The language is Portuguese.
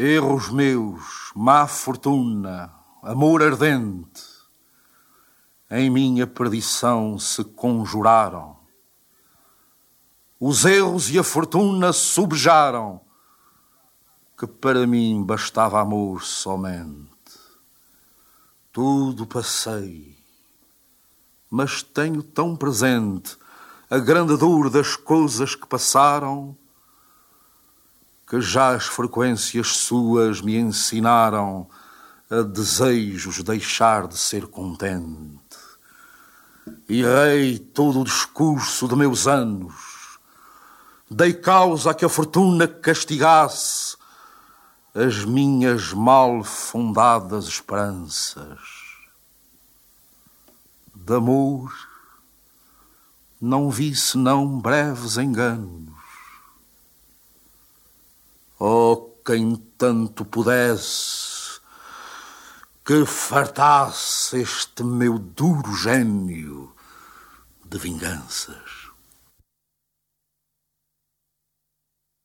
Erros meus, má fortuna, amor ardente, em minha perdição se conjuraram. Os erros e a fortuna subjaram, que para mim bastava amor somente. Tudo passei, mas tenho tão presente a grande dor das coisas que passaram que já as frequências suas me ensinaram a desejos deixar de ser contente. E errei todo o discurso de meus anos, dei causa a que a fortuna castigasse as minhas mal fundadas esperanças. De amor não vi senão breves enganos quem tanto pudesse que fartasse este meu duro gênio de vinganças.